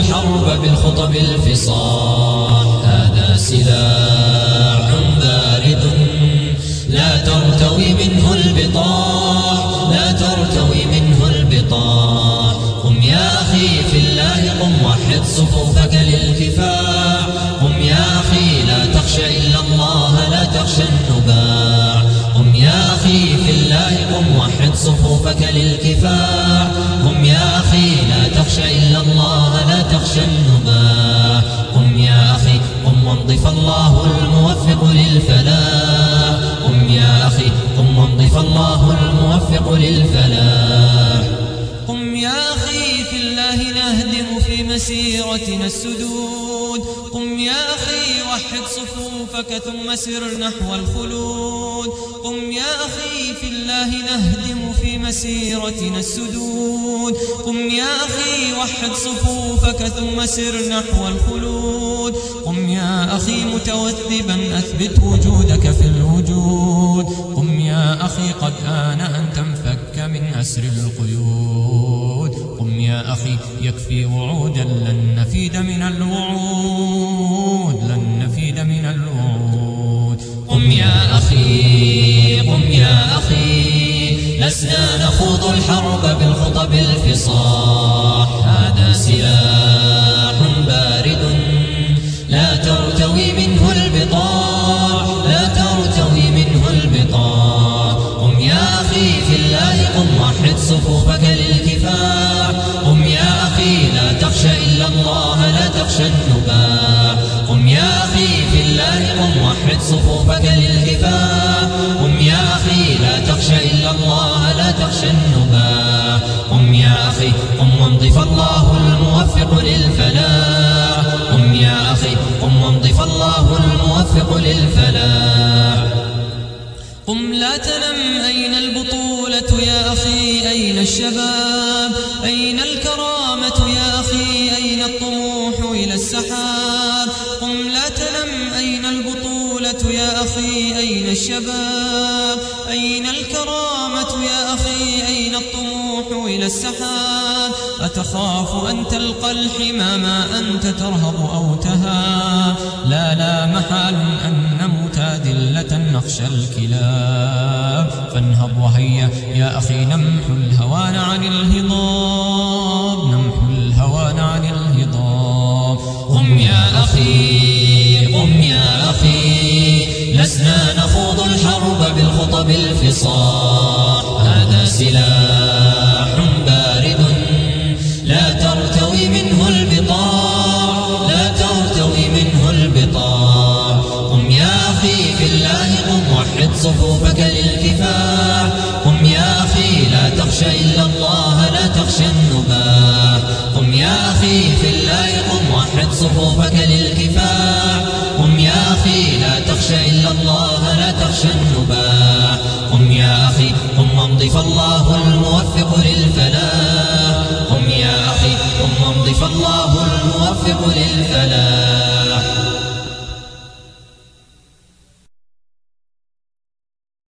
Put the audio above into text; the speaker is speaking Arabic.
الحرب بالخطب الفصاح هذا سلاح بارد. لا ترتوي منه البطاح. لا ترتوي منه البطاح. قم يا أخي في الله قم وحد صفوفك للكفاح. قم يا أخي لا تخشى إلا الله لا تخشى النباع قم يا أخي في الله قم وحد صفوفك للكفاح. النباع قم يا أخي قم وانضف الله الموفق للفلاح. قم يا أخي قم وانضف الله الموفق للفلاح. قم يا أخي في الله نهدم في مسيرتنا السدود. قم يا أخي وحد صفوفك ثم سر نحو الخلود. قم يا أخي في الله نهدم في مسيرتنا السدود. قم يا أخي وحد صفوفك ثم سر نحو الخلود. قم يا أخي متوثبا أثبت وجودك في الوجود. قم يا أخي قد آن أن تنفك من أسر القيود. قم يا أخي يكفي وعودا لن نفيد من الوعود لن نفيد من الوعود. قم يا أخي قم يا أخي لسنا نخوض الحرب بالخطب الفصاح. هذا سلاح بارد لا ترتوي منه البطاح لا ترتوي منه البطاح. قم يا أخي في الله قم وحد صفوفك تخشى النباح قم يا أخي في الله قم وحد صفوفك للكفاح قم يا أخي لا تخشى إلا الله لا تخشى النباح قم يا أخي قم وانضف الله الموفق للفلاح. قم يا أخي قم وانضف الله الموفق للفلاح. قم لا تنم أين البطولة يا أخي؟ أين الشباب؟ أين الكرامة يا أخي؟ أين الطموح؟ إلى السحاب. قم لا تنم أين البطولة يا أخي؟ أين الشباب؟ أين الكرامة يا أخي؟ أين الطموح إلى السحاب؟ أتخاف أن تلقى الحمام أنت ترهب أو تهاب. لا لا محال أن نموت نخشى الكلاب. فانهض وهيا يا أخي نمحو الهوان عن الهضاب. الحرب بالخطب الفصاح هذا سلاح بارد لا ترتوي منه البطاح لا ترتوي منه البطاح قم يا أخي في الله قم وحد صفوفك للكفاح. قم يا أخي لا تخشى إلا الله لا تخشى النباح. قم يا أخي في الله قم وحد صفوفك للكفاح. قم يا أخي لا تخشى إلا الله تخشى النباح قم يا أخي قم وانضف الله الموفق للفلاح. قم يا أخي قم وانضف الله الموفق للفلاح.